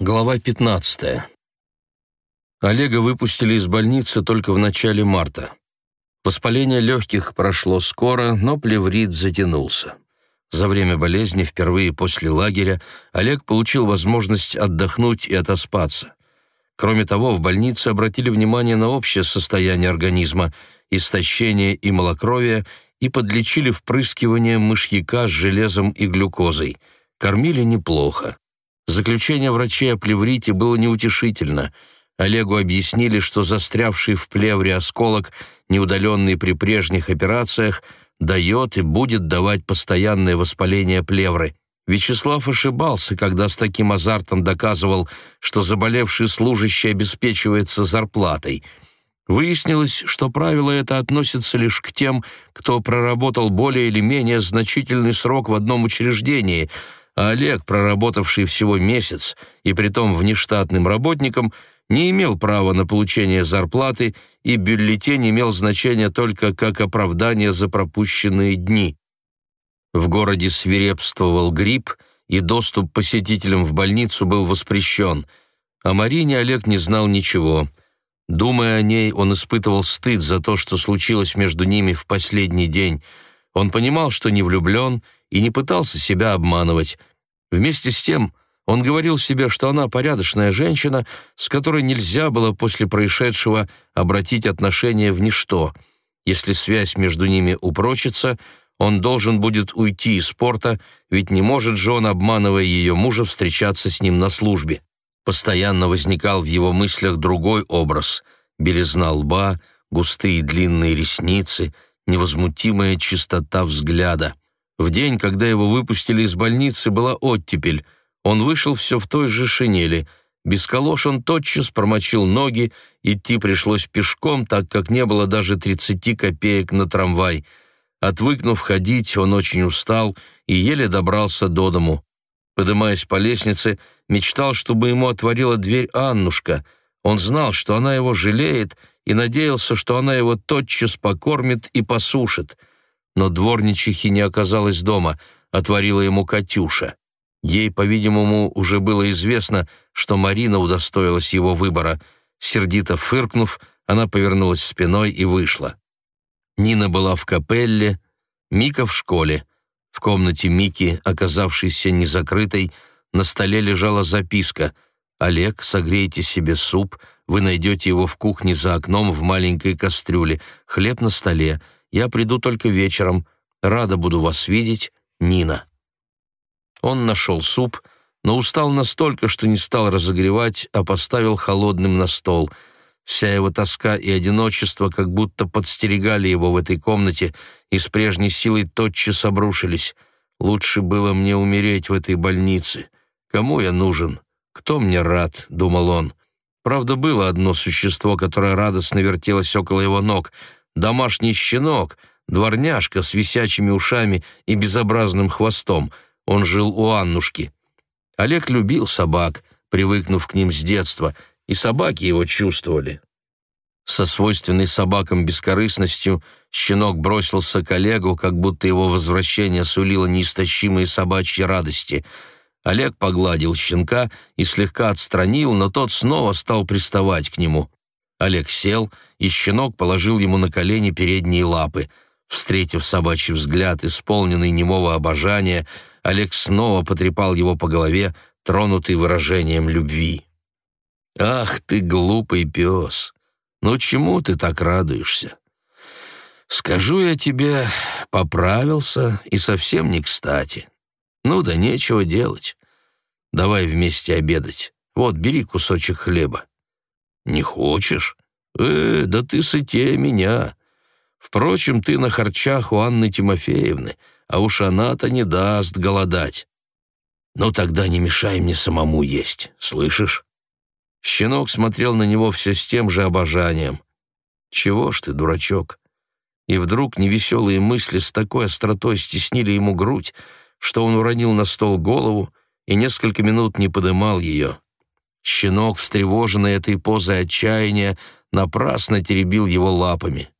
Глава 15. Олега выпустили из больницы только в начале марта. Воспаление легких прошло скоро, но плеврит затянулся. За время болезни, впервые после лагеря, Олег получил возможность отдохнуть и отоспаться. Кроме того, в больнице обратили внимание на общее состояние организма, истощение и малокровие, и подлечили впрыскивание мышьяка с железом и глюкозой. Кормили неплохо. Заключение врачей о плеврите было неутешительно. Олегу объяснили, что застрявший в плевре осколок, неудаленный при прежних операциях, дает и будет давать постоянное воспаление плевры. Вячеслав ошибался, когда с таким азартом доказывал, что заболевший служащий обеспечивается зарплатой. Выяснилось, что правило это относится лишь к тем, кто проработал более или менее значительный срок в одном учреждении – а Олег, проработавший всего месяц и притом внештатным работником, не имел права на получение зарплаты, и бюллетень имел значение только как оправдание за пропущенные дни. В городе свирепствовал грипп, и доступ посетителям в больницу был воспрещен. О Марине Олег не знал ничего. Думая о ней, он испытывал стыд за то, что случилось между ними в последний день. Он понимал, что не влюблен, и не пытался себя обманывать. Вместе с тем он говорил себе, что она порядочная женщина, с которой нельзя было после происшедшего обратить отношения в ничто. Если связь между ними упрочится, он должен будет уйти из спорта, ведь не может же он, обманывая ее мужа, встречаться с ним на службе. Постоянно возникал в его мыслях другой образ — белизна лба, густые длинные ресницы, невозмутимая чистота взгляда — в день, когда его выпустили из больницы, была оттепель. Он вышел все в той же шинели. Без колош он тотчас промочил ноги, идти пришлось пешком, так как не было даже 30 копеек на трамвай. Отвыкнув ходить, он очень устал и еле добрался до дому. Подымаясь по лестнице, мечтал, чтобы ему отворила дверь Аннушка. Он знал, что она его жалеет, и надеялся, что она его тотчас покормит и посушит — но дворничихи не оказалось дома, отворила ему Катюша. Ей, по-видимому, уже было известно, что Марина удостоилась его выбора. Сердито фыркнув, она повернулась спиной и вышла. Нина была в капелле, Мика в школе. В комнате Мики, оказавшейся незакрытой, на столе лежала записка «Олег, согрейте себе суп, вы найдете его в кухне за окном в маленькой кастрюле, хлеб на столе, я приду только вечером. Рада буду вас видеть, Нина». Он нашел суп, но устал настолько, что не стал разогревать, а поставил холодным на стол. Вся его тоска и одиночество как будто подстерегали его в этой комнате и с прежней силой тотчас обрушились. «Лучше было мне умереть в этой больнице. Кому я нужен? Кто мне рад?» — думал он. Правда, было одно существо, которое радостно вертелось около его ног — домашний щенок, дворняжка с висячими ушами и безобразным хвостом. Он жил у Аннушки. Олег любил собак, привыкнув к ним с детства, и собаки его чувствовали. Со свойственной собакам бескорыстностью щенок бросился к Олегу, как будто его возвращение сулило неистощимые собачьи радости. Олег погладил щенка и слегка отстранил, но тот снова стал приставать к нему. Олег сел, и щенок положил ему на колени передние лапы. Встретив собачий взгляд, исполненный немого обожания, Олег снова потрепал его по голове, тронутый выражением любви. «Ах ты, глупый пес! Ну чему ты так радуешься? Скажу я тебе, поправился и совсем не кстати. Ну да нечего делать. Давай вместе обедать. Вот, бери кусочек хлеба. «Не хочешь? Э, да ты сытее меня. Впрочем, ты на харчах у Анны Тимофеевны, а уж она-то не даст голодать. Ну тогда не мешай мне самому есть, слышишь?» Щенок смотрел на него все с тем же обожанием. «Чего ж ты, дурачок?» И вдруг невеселые мысли с такой остротой стеснили ему грудь, что он уронил на стол голову и несколько минут не подымал ее. Щенок, встревоженный этой позой отчаяния, напрасно теребил его лапами.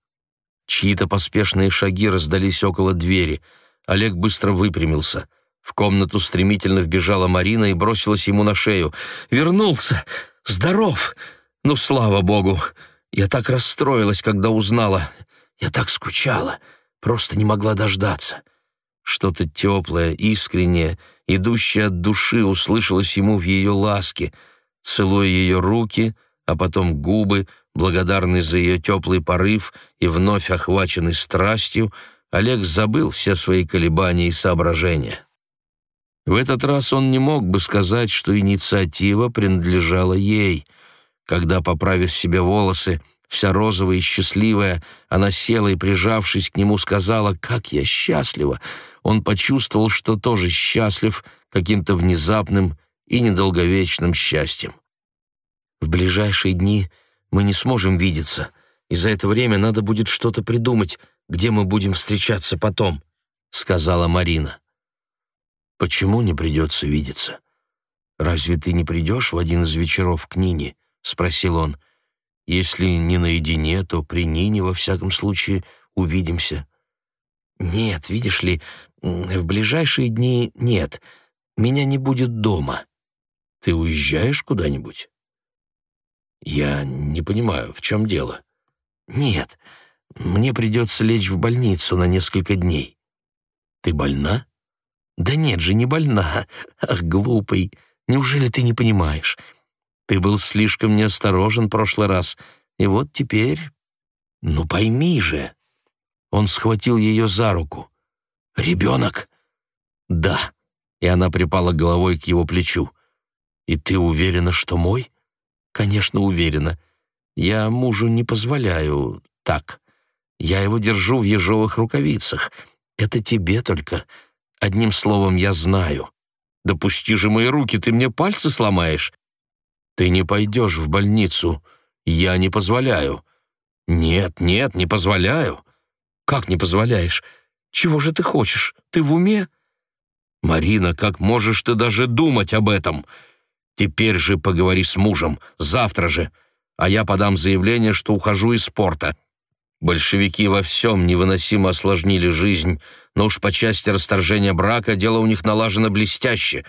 Чьи-то поспешные шаги раздались около двери. Олег быстро выпрямился. В комнату стремительно вбежала Марина и бросилась ему на шею. «Вернулся! Здоров! Ну, слава богу! Я так расстроилась, когда узнала. Я так скучала, просто не могла дождаться». Что-то теплое, искреннее, идущее от души услышалось ему в ее ласке, целуя ее руки, а потом губы, благодарный за ее теплый порыв и вновь охваченный страстью, Олег забыл все свои колебания и соображения. В этот раз он не мог бы сказать, что инициатива принадлежала ей. Когда, поправив себе волосы, вся розовая и счастливая, она села и, прижавшись к нему, сказала «Как я счастлива!» Он почувствовал, что тоже счастлив каким-то внезапным и недолговечным счастьем. «В ближайшие дни мы не сможем видеться, и за это время надо будет что-то придумать, где мы будем встречаться потом», — сказала Марина. «Почему не придется видеться? Разве ты не придешь в один из вечеров к Нине?» — спросил он. «Если не наедине, то при Нине, во всяком случае, увидимся». «Нет, видишь ли, в ближайшие дни нет. Меня не будет дома». «Ты уезжаешь куда-нибудь?» «Я не понимаю, в чем дело?» «Нет, мне придется лечь в больницу на несколько дней». «Ты больна?» «Да нет же, не больна. Ах, глупый, неужели ты не понимаешь? Ты был слишком неосторожен в прошлый раз, и вот теперь...» «Ну пойми же!» Он схватил ее за руку. «Ребенок?» «Да». И она припала головой к его плечу. «И ты уверена, что мой?» «Конечно, уверена. Я мужу не позволяю так. Я его держу в ежовых рукавицах. Это тебе только. Одним словом, я знаю. Допусти же мои руки, ты мне пальцы сломаешь. Ты не пойдешь в больницу. Я не позволяю. Нет, нет, не позволяю. Как не позволяешь? Чего же ты хочешь? Ты в уме? Марина, как можешь ты даже думать об этом? Теперь же поговори с мужем, завтра же. А я подам заявление, что ухожу из спорта. Большевики во всем невыносимо осложнили жизнь, но уж по части расторжения брака дело у них налажено блестяще.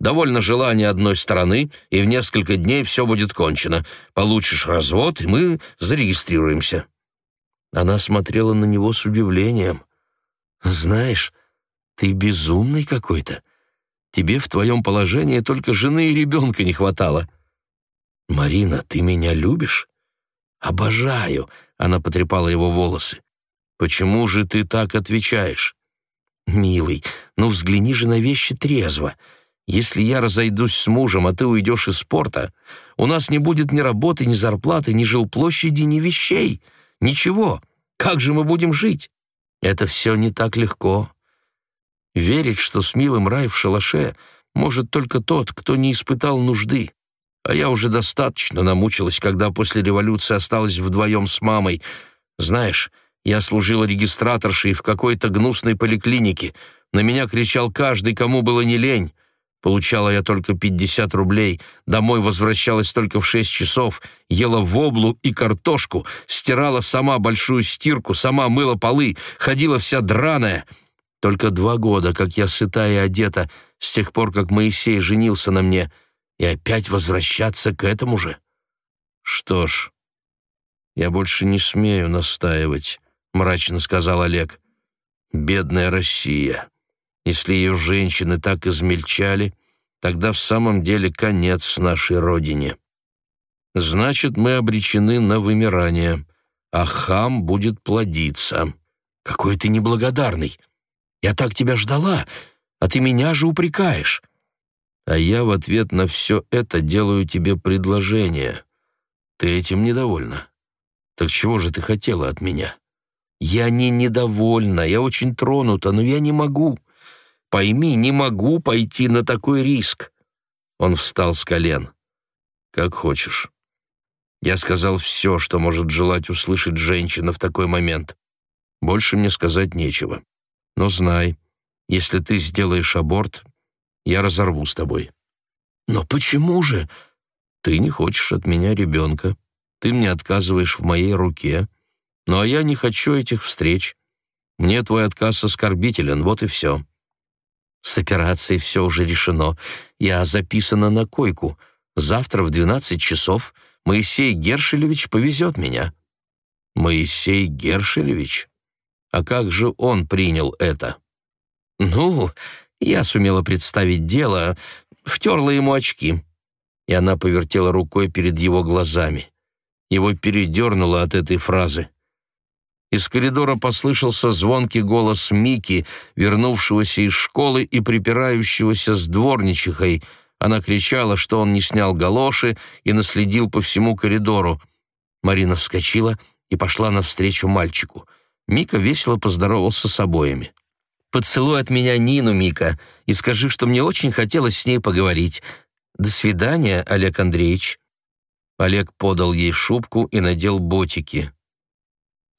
Довольно желания одной стороны, и в несколько дней все будет кончено. Получишь развод, и мы зарегистрируемся». Она смотрела на него с удивлением. «Знаешь, ты безумный какой-то. Тебе в твоем положении только жены и ребенка не хватало». «Марина, ты меня любишь?» «Обожаю», — она потрепала его волосы. «Почему же ты так отвечаешь?» «Милый, ну взгляни же на вещи трезво. Если я разойдусь с мужем, а ты уйдешь из спорта, у нас не будет ни работы, ни зарплаты, ни жилплощади, ни вещей. Ничего. Как же мы будем жить? Это все не так легко. Верить, что с милым рай в шалаше может только тот, кто не испытал нужды. А я уже достаточно намучилась, когда после революции осталась вдвоем с мамой. Знаешь, я служила регистраторшей в какой-то гнусной поликлинике. На меня кричал каждый, кому было не лень. Получала я только 50 рублей, домой возвращалась только в 6 часов, ела воблу и картошку, стирала сама большую стирку, сама мыла полы, ходила вся драная. Только два года, как я сыта и одета, с тех пор, как Моисей женился на мне, и опять возвращаться к этому же. Что ж, я больше не смею настаивать, мрачно сказал Олег. Бедная Россия. Если ее женщины так измельчали, тогда в самом деле конец нашей родине. Значит, мы обречены на вымирание, а хам будет плодиться. Какой ты неблагодарный! Я так тебя ждала, а ты меня же упрекаешь. А я в ответ на все это делаю тебе предложение. Ты этим недовольна. Так чего же ты хотела от меня? Я не недовольна, я очень тронута, но я не могу. Пойми, не могу пойти на такой риск». Он встал с колен. «Как хочешь». Я сказал все, что может желать услышать женщина в такой момент. Больше мне сказать нечего. Но знай, если ты сделаешь аборт, я разорву с тобой. Но почему же? Ты не хочешь от меня ребенка. Ты мне отказываешь в моей руке. Ну а я не хочу этих встреч. Мне твой отказ оскорбителен, вот и все. С операцией все уже решено. Я записана на койку. Завтра в 12 часов Моисей Гершелевич повезет меня». «Моисей Гершелевич? А как же он принял это?» «Ну, я сумела представить дело, втерла ему очки». И она повертела рукой перед его глазами. Его передернуло от этой фразы. Из коридора послышался звонкий голос Мики, вернувшегося из школы и припирающегося с дворничихой. Она кричала, что он не снял галоши и наследил по всему коридору. Марина вскочила и пошла навстречу мальчику. Мика весело поздоровался с обоими. «Поцелуй от меня Нину, Мика, и скажи, что мне очень хотелось с ней поговорить. До свидания, Олег Андреевич». Олег подал ей шубку и надел ботики.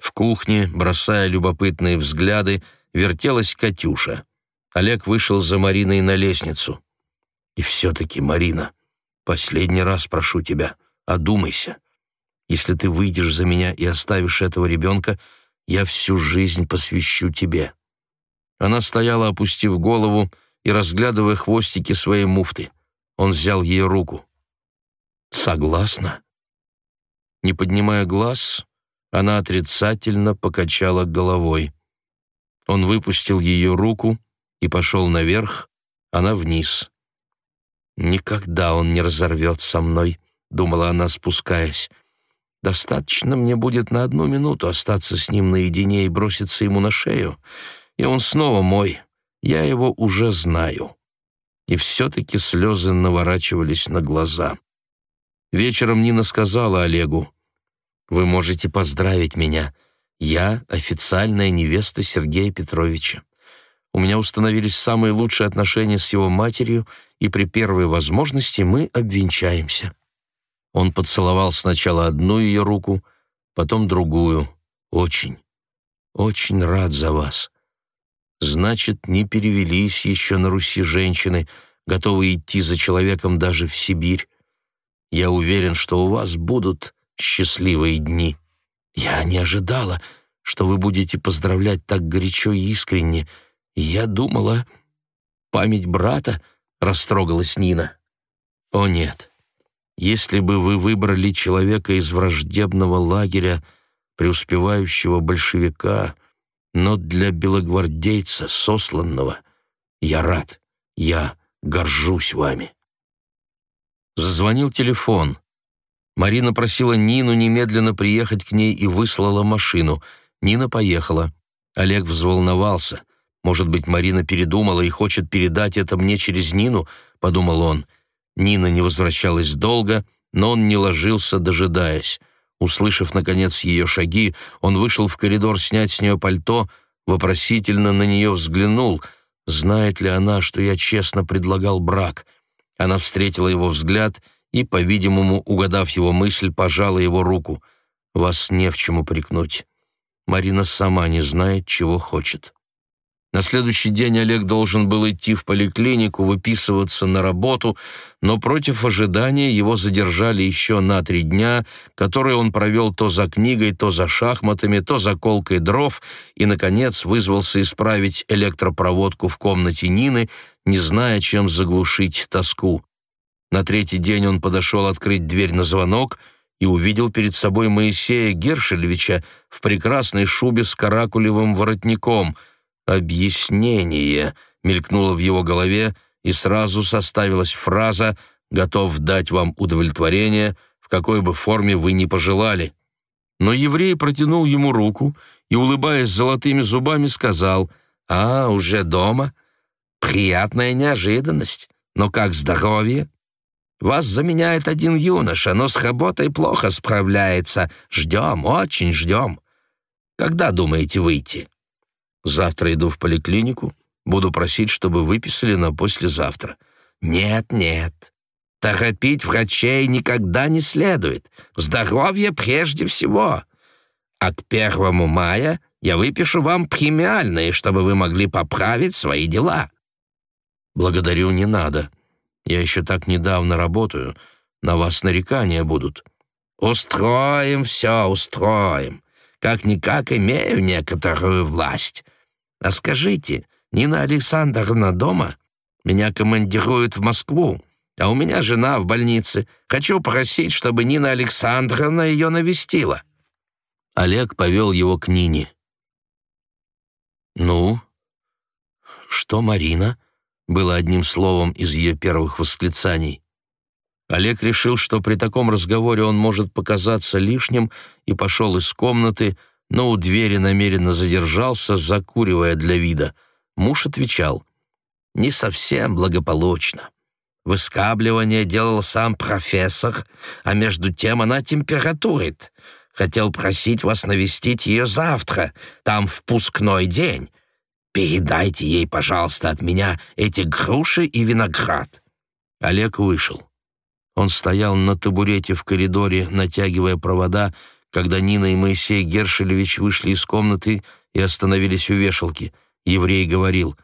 В кухне, бросая любопытные взгляды, вертелась Катюша. Олег вышел за Мариной на лестницу. «И все-таки, Марина, последний раз прошу тебя, одумайся. Если ты выйдешь за меня и оставишь этого ребенка, я всю жизнь посвящу тебе». Она стояла, опустив голову и разглядывая хвостики своей муфты. Он взял ее руку. «Согласна?» Не поднимая глаз, она отрицательно покачала головой. Он выпустил ее руку и пошел наверх, она вниз. «Никогда он не разорвет со мной», — думала она, спускаясь. «Достаточно мне будет на одну минуту остаться с ним наедине и броситься ему на шею, и он снова мой. Я его уже знаю». И все-таки слезы наворачивались на глаза. Вечером Нина сказала Олегу, вы можете поздравить меня. Я официальная невеста Сергея Петровича. У меня установились самые лучшие отношения с его матерью, и при первой возможности мы обвенчаемся». Он поцеловал сначала одну ее руку, потом другую. «Очень, очень рад за вас. Значит, не перевелись еще на Руси женщины, готовые идти за человеком даже в Сибирь. Я уверен, что у вас будут счастливые дни. Я не ожидала, что вы будете поздравлять так горячо и искренне. Я думала... Память брата растрогалась Нина. О нет, если бы вы выбрали человека из враждебного лагеря, преуспевающего большевика, но для белогвардейца, сосланного, я рад, я горжусь вами. Зазвонил телефон. Марина просила Нину немедленно приехать к ней и выслала машину. Нина поехала. Олег взволновался. «Может быть, Марина передумала и хочет передать это мне через Нину?» — подумал он. Нина не возвращалась долго, но он не ложился, дожидаясь. Услышав, наконец, ее шаги, он вышел в коридор снять с нее пальто, вопросительно на нее взглянул. Знает ли она, что я честно предлагал брак? Она встретила его взгляд и, по-видимому, угадав его мысль, пожала его руку. «Вас не в чем упрекнуть. Марина сама не знает, чего хочет». На следующий день Олег должен был идти в поликлинику, выписываться на работу, но против ожидания его задержали еще на три дня, которые он провел то за книгой, то за шахматами, то за колкой дров и, наконец, вызвался исправить электропроводку в комнате Нины, не зная, чем заглушить тоску. На третий день он подошел открыть дверь на звонок и увидел перед собой Моисея Гершелевича в прекрасной шубе с каракулевым воротником. «Объяснение» мелькнуло в его голове, и сразу составилась фраза «готов дать вам удовлетворение, в какой бы форме вы ни пожелали». Но еврей протянул ему руку и, улыбаясь золотыми зубами, сказал «А, уже дома? Приятная неожиданность. Но как здоровье?» Вас заменяет один юноша, но с работой плохо справляется. Ждем, очень ждем. Когда думаете выйти? Завтра иду в поликлинику. Буду просить, чтобы выписали на послезавтра. Нет, нет. Торопить врачей никогда не следует. Здоровье прежде всего. А к первому мая я выпишу вам премиальные, чтобы вы могли поправить свои дела. Благодарю, не надо. Я еще так недавно работаю, на вас нарекания будут». «Устроим все, устроим. Как-никак имею некоторую власть. А скажите, Нина Александровна дома? Меня командируют в Москву, а у меня жена в больнице. Хочу просить, чтобы Нина Александровна ее навестила». Олег повел его к Нине. «Ну, что Марина?» Было одним словом из ее первых восклицаний. Олег решил, что при таком разговоре он может показаться лишним, и пошел из комнаты, но у двери намеренно задержался, закуривая для вида. Муж отвечал, «Не совсем благополучно. Выскабливание делал сам профессор, а между тем она температурит. Хотел просить вас навестить ее завтра, там впускной день. Передайте ей, пожалуйста, от меня эти груши и виноград». Олег вышел. Он стоял на табурете в коридоре, натягивая провода, когда Нина и Моисей Гершелевич вышли из комнаты и остановились у вешалки. Еврей говорил,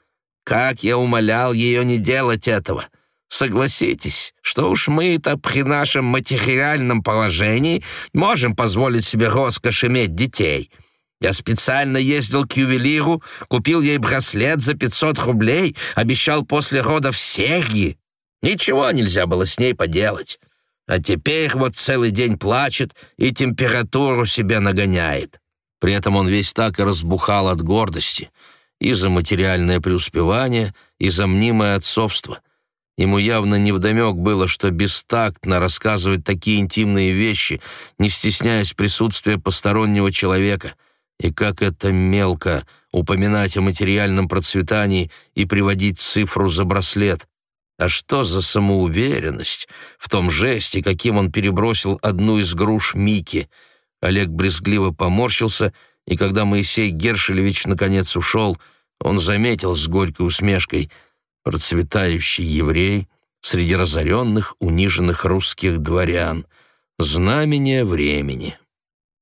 «Как я умолял ее не делать этого! Согласитесь, что уж мы-то при нашем материальном положении можем позволить себе роскошь иметь детей». Я специально ездил к ювелиру, купил ей браслет за 500 рублей, обещал после родов серьги. Ничего нельзя было с ней поделать. А теперь вот целый день плачет и температуру себе нагоняет. При этом он весь так и разбухал от гордости. И за материальное преуспевание, и за мнимое отцовство. Ему явно невдомек было, что бестактно рассказывать такие интимные вещи, не стесняясь присутствия постороннего человека — и как это мелко упоминать о материальном процветании и приводить цифру за браслет. А что за самоуверенность в том жесте, каким он перебросил одну из груш Мики? Олег брезгливо поморщился, и когда Моисей Гершелевич наконец ушел, он заметил с горькой усмешкой процветающий еврей среди разоренных, униженных русских дворян. Знамение времени.